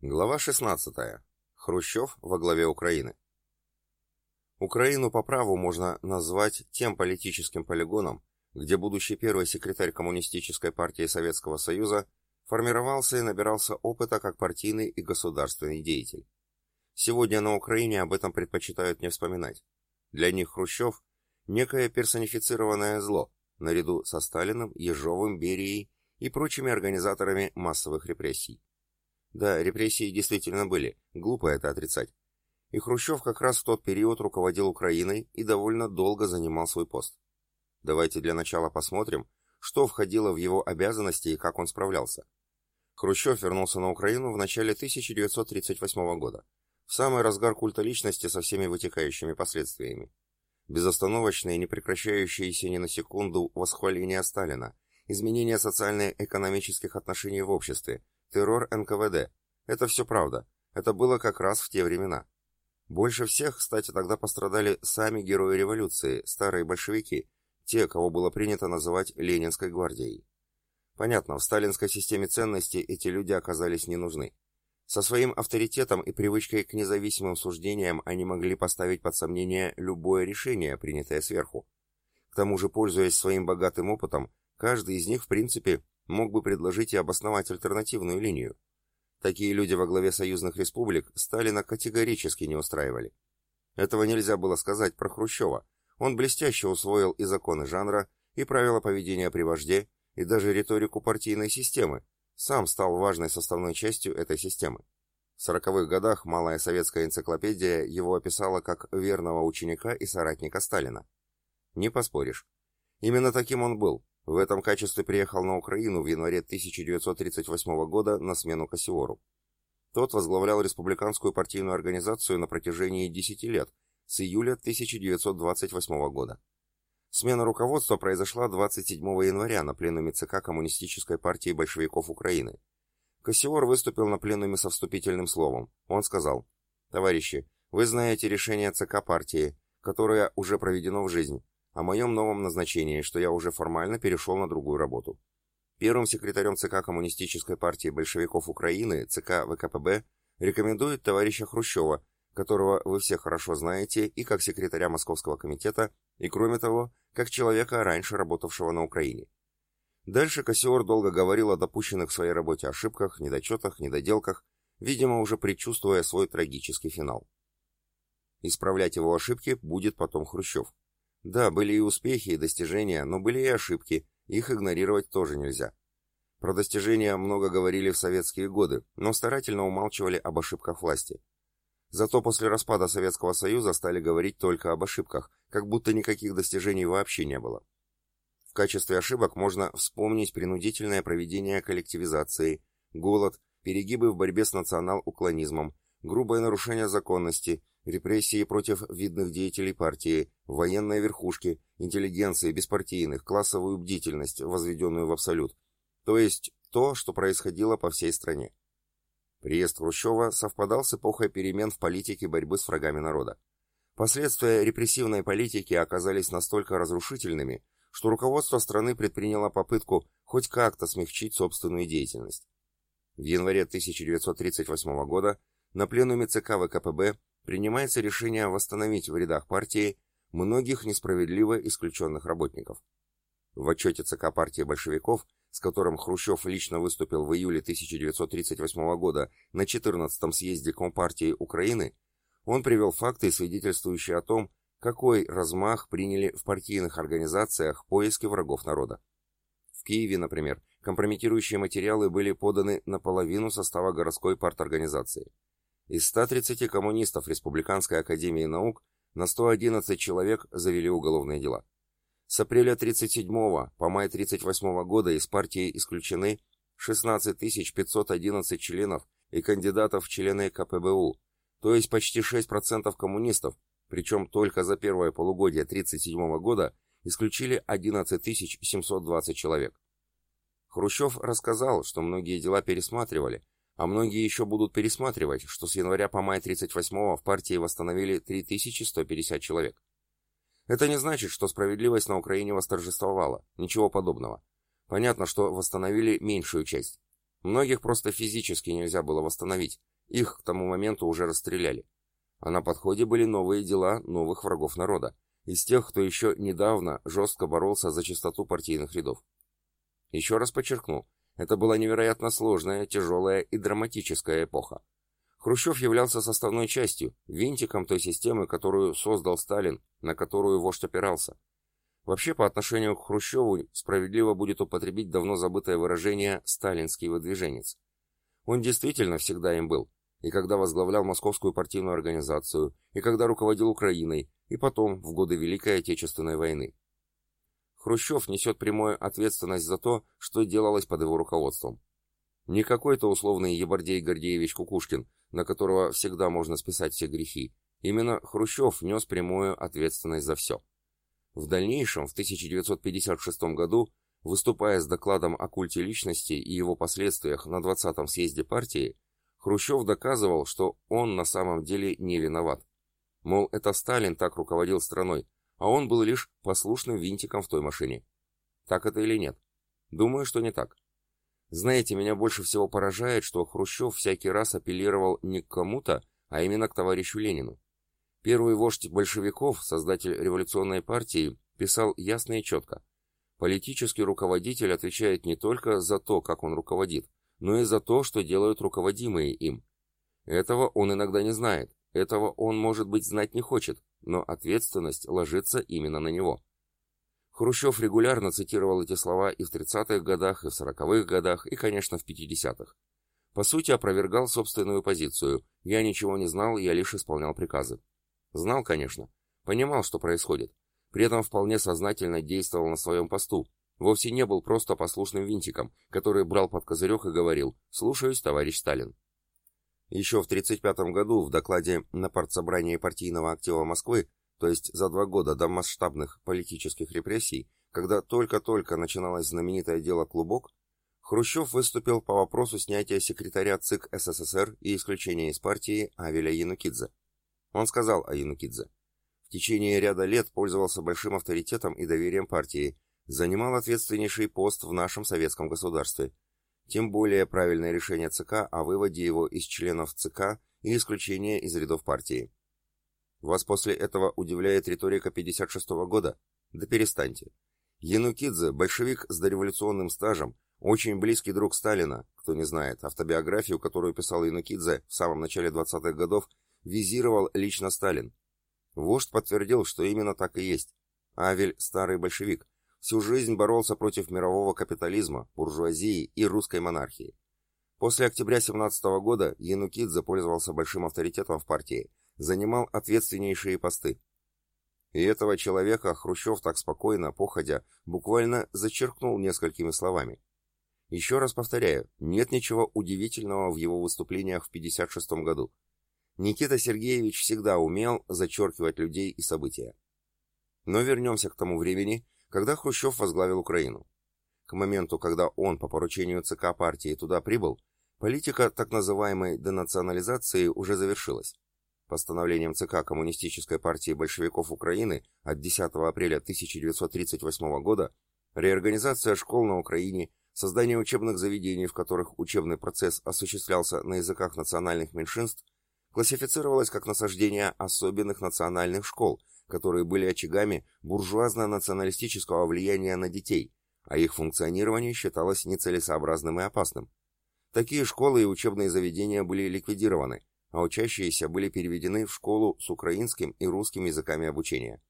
Глава 16. Хрущев во главе Украины. Украину по праву можно назвать тем политическим полигоном, где будущий первый секретарь Коммунистической партии Советского Союза формировался и набирался опыта как партийный и государственный деятель. Сегодня на Украине об этом предпочитают не вспоминать. Для них Хрущев – некое персонифицированное зло, наряду со Сталиным, Ежовым, Берией и прочими организаторами массовых репрессий. Да, репрессии действительно были, глупо это отрицать. И Хрущев как раз в тот период руководил Украиной и довольно долго занимал свой пост. Давайте для начала посмотрим, что входило в его обязанности и как он справлялся. Хрущев вернулся на Украину в начале 1938 года, в самый разгар культа личности со всеми вытекающими последствиями. Безостановочные, не прекращающиеся ни на секунду восхваления Сталина, изменение социально-экономических отношений в обществе, террор НКВД. Это все правда. Это было как раз в те времена. Больше всех, кстати, тогда пострадали сами герои революции, старые большевики, те, кого было принято называть Ленинской гвардией. Понятно, в сталинской системе ценностей эти люди оказались не нужны. Со своим авторитетом и привычкой к независимым суждениям они могли поставить под сомнение любое решение, принятое сверху. К тому же, пользуясь своим богатым опытом, каждый из них, в принципе, мог бы предложить и обосновать альтернативную линию. Такие люди во главе союзных республик Сталина категорически не устраивали. Этого нельзя было сказать про Хрущева. Он блестяще усвоил и законы жанра, и правила поведения при вожде, и даже риторику партийной системы, сам стал важной составной частью этой системы. В сороковых годах малая советская энциклопедия его описала как верного ученика и соратника Сталина. Не поспоришь. Именно таким он был, в этом качестве приехал на Украину в январе 1938 года на смену Кассиору. Тот возглавлял республиканскую партийную организацию на протяжении 10 лет, с июля 1928 года. Смена руководства произошла 27 января на пленуме ЦК Коммунистической партии большевиков Украины. Кассиор выступил на пленуме со вступительным словом. Он сказал, «Товарищи, вы знаете решение ЦК партии, которое уже проведено в жизнь о моем новом назначении, что я уже формально перешел на другую работу. Первым секретарем ЦК Коммунистической партии большевиков Украины, ЦК ВКПБ, рекомендует товарища Хрущева, которого вы все хорошо знаете и как секретаря Московского комитета, и кроме того, как человека, раньше работавшего на Украине. Дальше Кассиор долго говорил о допущенных в своей работе ошибках, недочетах, недоделках, видимо, уже предчувствуя свой трагический финал. Исправлять его ошибки будет потом Хрущев. Да, были и успехи, и достижения, но были и ошибки, их игнорировать тоже нельзя. Про достижения много говорили в советские годы, но старательно умалчивали об ошибках власти. Зато после распада Советского Союза стали говорить только об ошибках, как будто никаких достижений вообще не было. В качестве ошибок можно вспомнить принудительное проведение коллективизации, голод, перегибы в борьбе с национал-уклонизмом, грубое нарушение законности, репрессии против видных деятелей партии, военной верхушки, интеллигенции, беспартийных, классовую бдительность, возведенную в абсолют. То есть то, что происходило по всей стране. Приезд Хрущева совпадал с эпохой перемен в политике борьбы с врагами народа. Последствия репрессивной политики оказались настолько разрушительными, что руководство страны предприняло попытку хоть как-то смягчить собственную деятельность. В январе 1938 года на пленуме ЦК ВКПБ принимается решение восстановить в рядах партии многих несправедливо исключенных работников. В отчете ЦК партии большевиков, с которым Хрущев лично выступил в июле 1938 года на 14-м съезде Компартии Украины, он привел факты, свидетельствующие о том, какой размах приняли в партийных организациях поиски врагов народа. В Киеве, например, компрометирующие материалы были поданы наполовину состава городской парторганизации. Из 130 коммунистов Республиканской академии наук на 111 человек завели уголовные дела. С апреля 37 по май 38 года из партии исключены 16 511 членов и кандидатов в члены КПБУ, то есть почти 6% коммунистов, причем только за первое полугодие 1937 года исключили 11 720 человек. Хрущев рассказал, что многие дела пересматривали, а многие еще будут пересматривать, что с января по май 38-го в партии восстановили 3150 человек. Это не значит, что справедливость на Украине восторжествовала, ничего подобного. Понятно, что восстановили меньшую часть. Многих просто физически нельзя было восстановить, Их к тому моменту уже расстреляли. А на подходе были новые дела новых врагов народа, из тех, кто еще недавно жестко боролся за чистоту партийных рядов. Еще раз подчеркну, это была невероятно сложная, тяжелая и драматическая эпоха. Хрущев являлся составной частью, винтиком той системы, которую создал Сталин, на которую вождь опирался. Вообще, по отношению к Хрущеву справедливо будет употребить давно забытое выражение «сталинский выдвиженец». Он действительно всегда им был, и когда возглавлял Московскую партийную организацию, и когда руководил Украиной, и потом, в годы Великой Отечественной войны. Хрущев несет прямую ответственность за то, что делалось под его руководством. Не какой-то условный Ебордей Гордеевич Кукушкин, на которого всегда можно списать все грехи. Именно Хрущев нес прямую ответственность за все. В дальнейшем, в 1956 году, выступая с докладом о культе личности и его последствиях на 20-м съезде партии, Хрущев доказывал, что он на самом деле не виноват. Мол, это Сталин так руководил страной, а он был лишь послушным винтиком в той машине. Так это или нет? Думаю, что не так. Знаете, меня больше всего поражает, что Хрущев всякий раз апеллировал не к кому-то, а именно к товарищу Ленину. Первый вождь большевиков, создатель революционной партии, писал ясно и четко. Политический руководитель отвечает не только за то, как он руководит, но и за то, что делают руководимые им. Этого он иногда не знает, этого он, может быть, знать не хочет, но ответственность ложится именно на него. Хрущев регулярно цитировал эти слова и в 30-х годах, и в 40-х годах, и, конечно, в 50-х. По сути, опровергал собственную позицию. Я ничего не знал, я лишь исполнял приказы. Знал, конечно. Понимал, что происходит. При этом вполне сознательно действовал на своем посту. Вовсе не был просто послушным винтиком, который брал под козырек и говорил «Слушаюсь, товарищ Сталин». Еще в 1935 году в докладе на партсобрании партийного актива Москвы то есть за два года до масштабных политических репрессий, когда только-только начиналось знаменитое дело «Клубок», Хрущев выступил по вопросу снятия секретаря ЦИК СССР и исключения из партии Авеля Янукидзе. Он сказал о Янукидзе. В течение ряда лет пользовался большим авторитетом и доверием партии, занимал ответственнейший пост в нашем советском государстве. Тем более правильное решение ЦК о выводе его из членов ЦК и исключения из рядов партии. Вас после этого удивляет риторика 56-го года? Да перестаньте. Янукидзе, большевик с дореволюционным стажем, очень близкий друг Сталина, кто не знает, автобиографию, которую писал Янукидзе в самом начале 20-х годов, визировал лично Сталин. Вождь подтвердил, что именно так и есть. Авель – старый большевик, всю жизнь боролся против мирового капитализма, буржуазии и русской монархии. После октября 17 года Янукидзе пользовался большим авторитетом в партии, занимал ответственнейшие посты. И этого человека Хрущев так спокойно, походя, буквально зачеркнул несколькими словами. Еще раз повторяю, нет ничего удивительного в его выступлениях в 56 году. Никита Сергеевич всегда умел зачеркивать людей и события. Но вернемся к тому времени, когда Хрущев возглавил Украину. К моменту, когда он по поручению ЦК партии туда прибыл, политика так называемой денационализации уже завершилась. Постановлением ЦК Коммунистической партии большевиков Украины от 10 апреля 1938 года реорганизация школ на Украине, создание учебных заведений, в которых учебный процесс осуществлялся на языках национальных меньшинств, классифицировалось как насаждение особенных национальных школ, которые были очагами буржуазно-националистического влияния на детей, а их функционирование считалось нецелесообразным и опасным. Такие школы и учебные заведения были ликвидированы, а учащиеся были переведены в школу с украинским и русским языками обучения.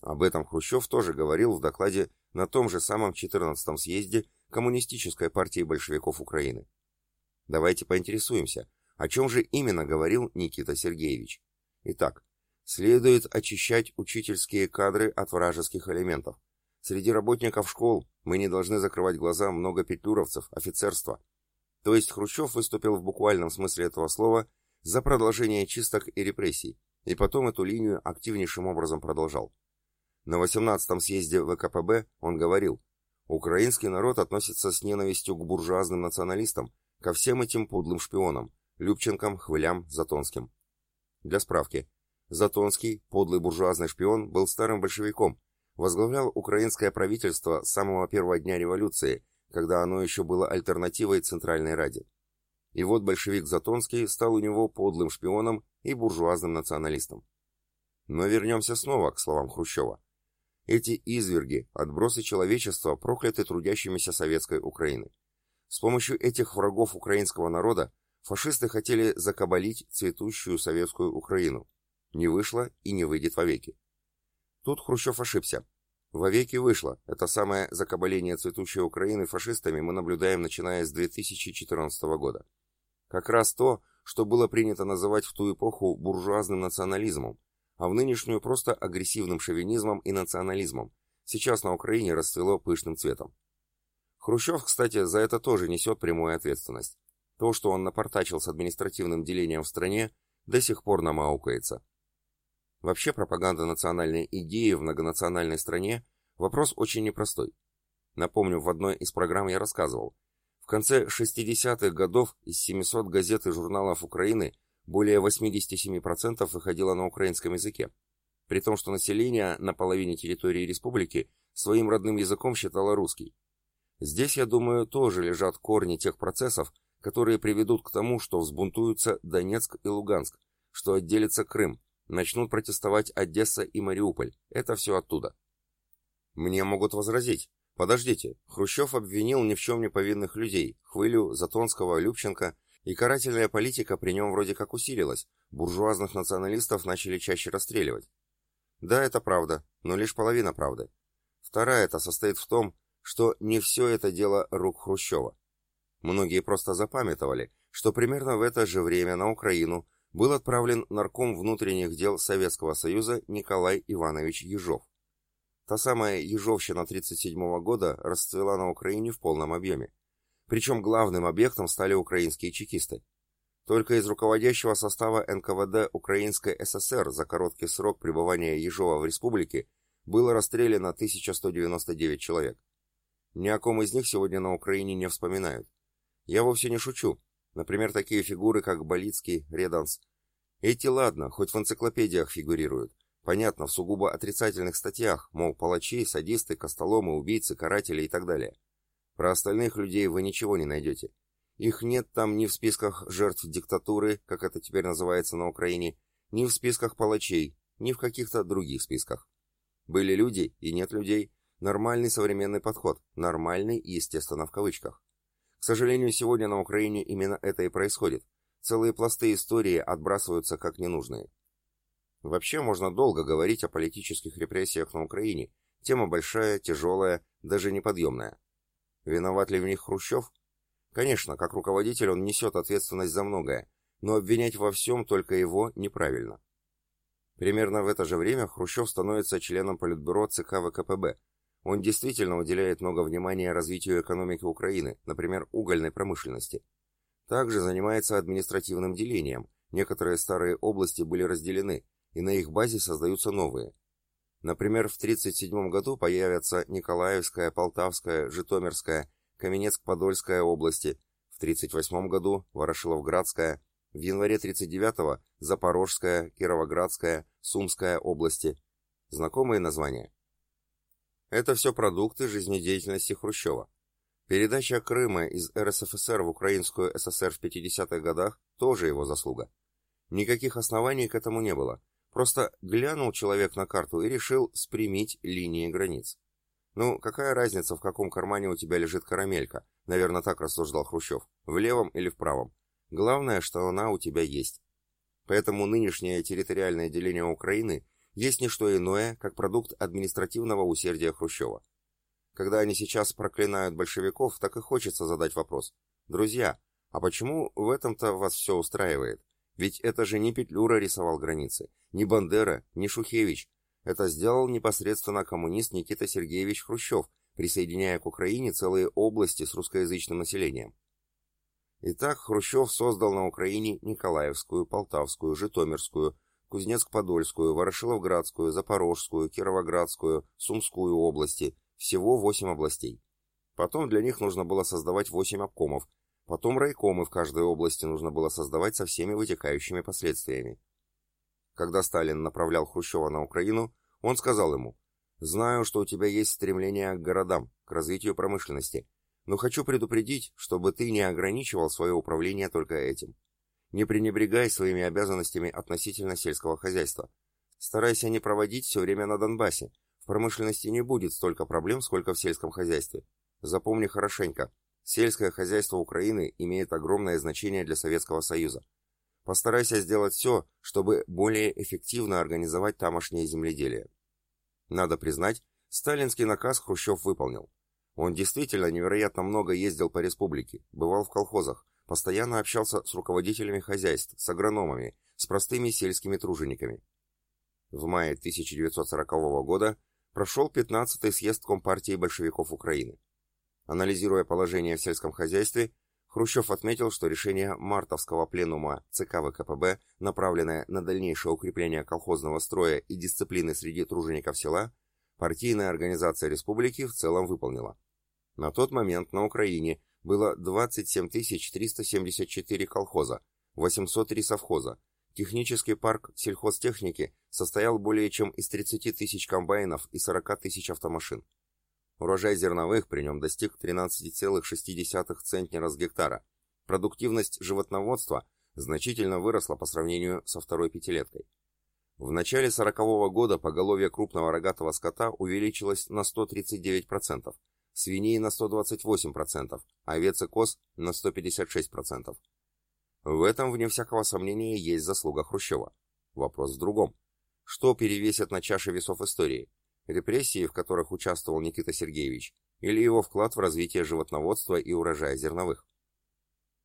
Об этом Хрущев тоже говорил в докладе на том же самом 14-м съезде Коммунистической партии большевиков Украины. Давайте поинтересуемся, о чем же именно говорил Никита Сергеевич. Итак, следует очищать учительские кадры от вражеских элементов. Среди работников школ мы не должны закрывать глаза много петлюровцев, офицерства. То есть Хрущев выступил в буквальном смысле этого слова – за продолжение чисток и репрессий, и потом эту линию активнейшим образом продолжал. На 18-м съезде ВКПБ он говорил, «Украинский народ относится с ненавистью к буржуазным националистам, ко всем этим подлым шпионам, Любченкам, Хвылям, Затонским». Для справки, Затонский, подлый буржуазный шпион, был старым большевиком, возглавлял украинское правительство с самого первого дня революции, когда оно еще было альтернативой Центральной Раде. И вот большевик Затонский стал у него подлым шпионом и буржуазным националистом. Но вернемся снова к словам Хрущева. Эти изверги, отбросы человечества, прокляты трудящимися советской Украины. С помощью этих врагов украинского народа фашисты хотели закабалить цветущую советскую Украину. Не вышло и не выйдет вовеки. Тут Хрущев ошибся. Вовеки вышло. Это самое закабаление цветущей Украины фашистами мы наблюдаем начиная с 2014 года. Как раз то, что было принято называть в ту эпоху буржуазным национализмом, а в нынешнюю просто агрессивным шовинизмом и национализмом. Сейчас на Украине расцвело пышным цветом. Хрущев, кстати, за это тоже несет прямую ответственность. То, что он напортачил с административным делением в стране, до сих пор намаукается. Вообще пропаганда национальной идеи в многонациональной стране – вопрос очень непростой. Напомню, в одной из программ я рассказывал. В конце 60-х годов из 700 газет и журналов Украины более 87% выходило на украинском языке, при том, что население на половине территории республики своим родным языком считало русский. Здесь, я думаю, тоже лежат корни тех процессов, которые приведут к тому, что взбунтуются Донецк и Луганск, что отделится Крым, начнут протестовать Одесса и Мариуполь. Это все оттуда. Мне могут возразить. Подождите, Хрущев обвинил ни в чем не повинных людей, Хвылю, Затонского, Любченко, и карательная политика при нем вроде как усилилась, буржуазных националистов начали чаще расстреливать. Да, это правда, но лишь половина правды. Вторая это состоит в том, что не все это дело рук Хрущева. Многие просто запамятовали, что примерно в это же время на Украину был отправлен нарком внутренних дел Советского Союза Николай Иванович Ежов. Та самая Ежовщина 1937 года расцвела на Украине в полном объеме. Причем главным объектом стали украинские чекисты. Только из руководящего состава НКВД Украинской ССР за короткий срок пребывания Ежова в республике было расстреляно 1199 человек. Ни о ком из них сегодня на Украине не вспоминают. Я вовсе не шучу. Например, такие фигуры, как Болицкий, Реданс. Эти, ладно, хоть в энциклопедиях фигурируют. Понятно, в сугубо отрицательных статьях, мол, палачи, садисты, костоломы, убийцы, каратели и так далее. Про остальных людей вы ничего не найдете. Их нет там ни в списках жертв диктатуры, как это теперь называется на Украине, ни в списках палачей, ни в каких-то других списках. Были люди и нет людей. Нормальный современный подход. Нормальный, естественно, в кавычках. К сожалению, сегодня на Украине именно это и происходит. Целые пласты истории отбрасываются как ненужные. Вообще можно долго говорить о политических репрессиях на Украине. Тема большая, тяжелая, даже неподъемная. Виноват ли в них Хрущев? Конечно, как руководитель он несет ответственность за многое, но обвинять во всем только его неправильно. Примерно в это же время Хрущев становится членом Политбюро ЦК ВКПБ. Он действительно уделяет много внимания развитию экономики Украины, например, угольной промышленности. Также занимается административным делением. Некоторые старые области были разделены, и на их базе создаются новые. Например, в 1937 году появятся Николаевская, Полтавская, Житомирская, Каменецк-Подольская области, в 1938 году Ворошиловградская, в январе 1939 Запорожская, Кировоградская, Сумская области. Знакомые названия? Это все продукты жизнедеятельности Хрущева. Передача Крыма из РСФСР в Украинскую ССР в 50-х годах тоже его заслуга. Никаких оснований к этому не было. Просто глянул человек на карту и решил спрямить линии границ. Ну, какая разница, в каком кармане у тебя лежит карамелька? Наверное, так рассуждал Хрущев. В левом или в правом. Главное, что она у тебя есть. Поэтому нынешнее территориальное деление Украины есть не что иное, как продукт административного усердия Хрущева. Когда они сейчас проклинают большевиков, так и хочется задать вопрос. Друзья, а почему в этом-то вас все устраивает? Ведь это же не Петлюра рисовал границы, не Бандера, не Шухевич. Это сделал непосредственно коммунист Никита Сергеевич Хрущев, присоединяя к Украине целые области с русскоязычным населением. Итак, Хрущев создал на Украине Николаевскую, Полтавскую, Житомирскую, Кузнецк-Подольскую, Ворошиловградскую, Запорожскую, Кировоградскую, Сумскую области, всего восемь областей. Потом для них нужно было создавать восемь обкомов, Потом райкомы в каждой области нужно было создавать со всеми вытекающими последствиями. Когда Сталин направлял Хрущева на Украину, он сказал ему, «Знаю, что у тебя есть стремление к городам, к развитию промышленности. Но хочу предупредить, чтобы ты не ограничивал свое управление только этим. Не пренебрегай своими обязанностями относительно сельского хозяйства. Старайся не проводить все время на Донбассе. В промышленности не будет столько проблем, сколько в сельском хозяйстве. Запомни хорошенько, сельское хозяйство Украины имеет огромное значение для Советского Союза. Постарайся сделать все, чтобы более эффективно организовать тамошнее земледелие. Надо признать, сталинский наказ Хрущев выполнил. Он действительно невероятно много ездил по республике, бывал в колхозах, постоянно общался с руководителями хозяйств, с агрономами, с простыми сельскими тружениками. В мае 1940 года прошел 15-й съезд Компартии большевиков Украины. Анализируя положение в сельском хозяйстве, Хрущев отметил, что решение мартовского пленума ЦК ВКПБ, направленное на дальнейшее укрепление колхозного строя и дисциплины среди тружеников села, партийная организация республики в целом выполнила. На тот момент на Украине было 27 374 колхоза, 803 совхоза. Технический парк сельхозтехники состоял более чем из 30 тысяч комбайнов и 40 тысяч автомашин. Урожай зерновых при нем достиг 13,6 центнера с гектара. Продуктивность животноводства значительно выросла по сравнению со второй пятилеткой. В начале 40-го года поголовье крупного рогатого скота увеличилось на 139%, свиней на 128%, овец и коз на 156%. В этом, вне всякого сомнения, есть заслуга Хрущева. Вопрос в другом. Что перевесит на чаше весов истории? Репрессии, в которых участвовал Никита Сергеевич, или его вклад в развитие животноводства и урожая зерновых?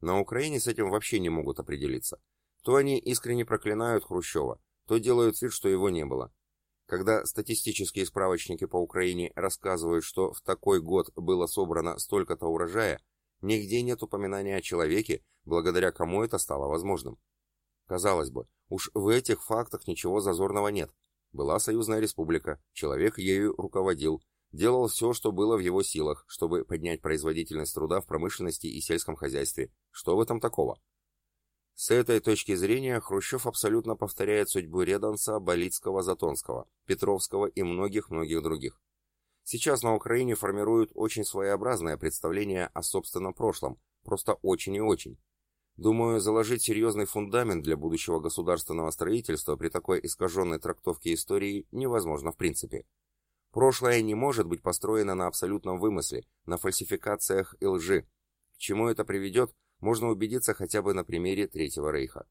На Украине с этим вообще не могут определиться. То они искренне проклинают Хрущева, то делают вид, что его не было. Когда статистические справочники по Украине рассказывают, что в такой год было собрано столько-то урожая, нигде нет упоминания о человеке, благодаря кому это стало возможным. Казалось бы, уж в этих фактах ничего зазорного нет. Была союзная республика, человек ею руководил, делал все, что было в его силах, чтобы поднять производительность труда в промышленности и сельском хозяйстве. Что в этом такого? С этой точки зрения Хрущев абсолютно повторяет судьбу Реданса, Болицкого, Затонского, Петровского и многих-многих других. Сейчас на Украине формируют очень своеобразное представление о собственном прошлом, просто очень и очень. Думаю, заложить серьезный фундамент для будущего государственного строительства при такой искаженной трактовке истории невозможно в принципе. Прошлое не может быть построено на абсолютном вымысле, на фальсификациях и лжи. К чему это приведет – можно убедиться хотя бы на примере Третьего Рейха.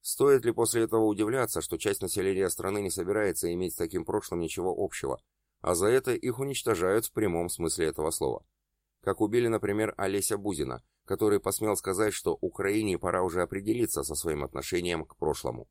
Стоит ли после этого удивляться, что часть населения страны не собирается иметь с таким прошлым ничего общего, а за это их уничтожают в прямом смысле этого слова? Как убили, например, Олеся Бузина, который посмел сказать, что Украине пора уже определиться со своим отношением к прошлому.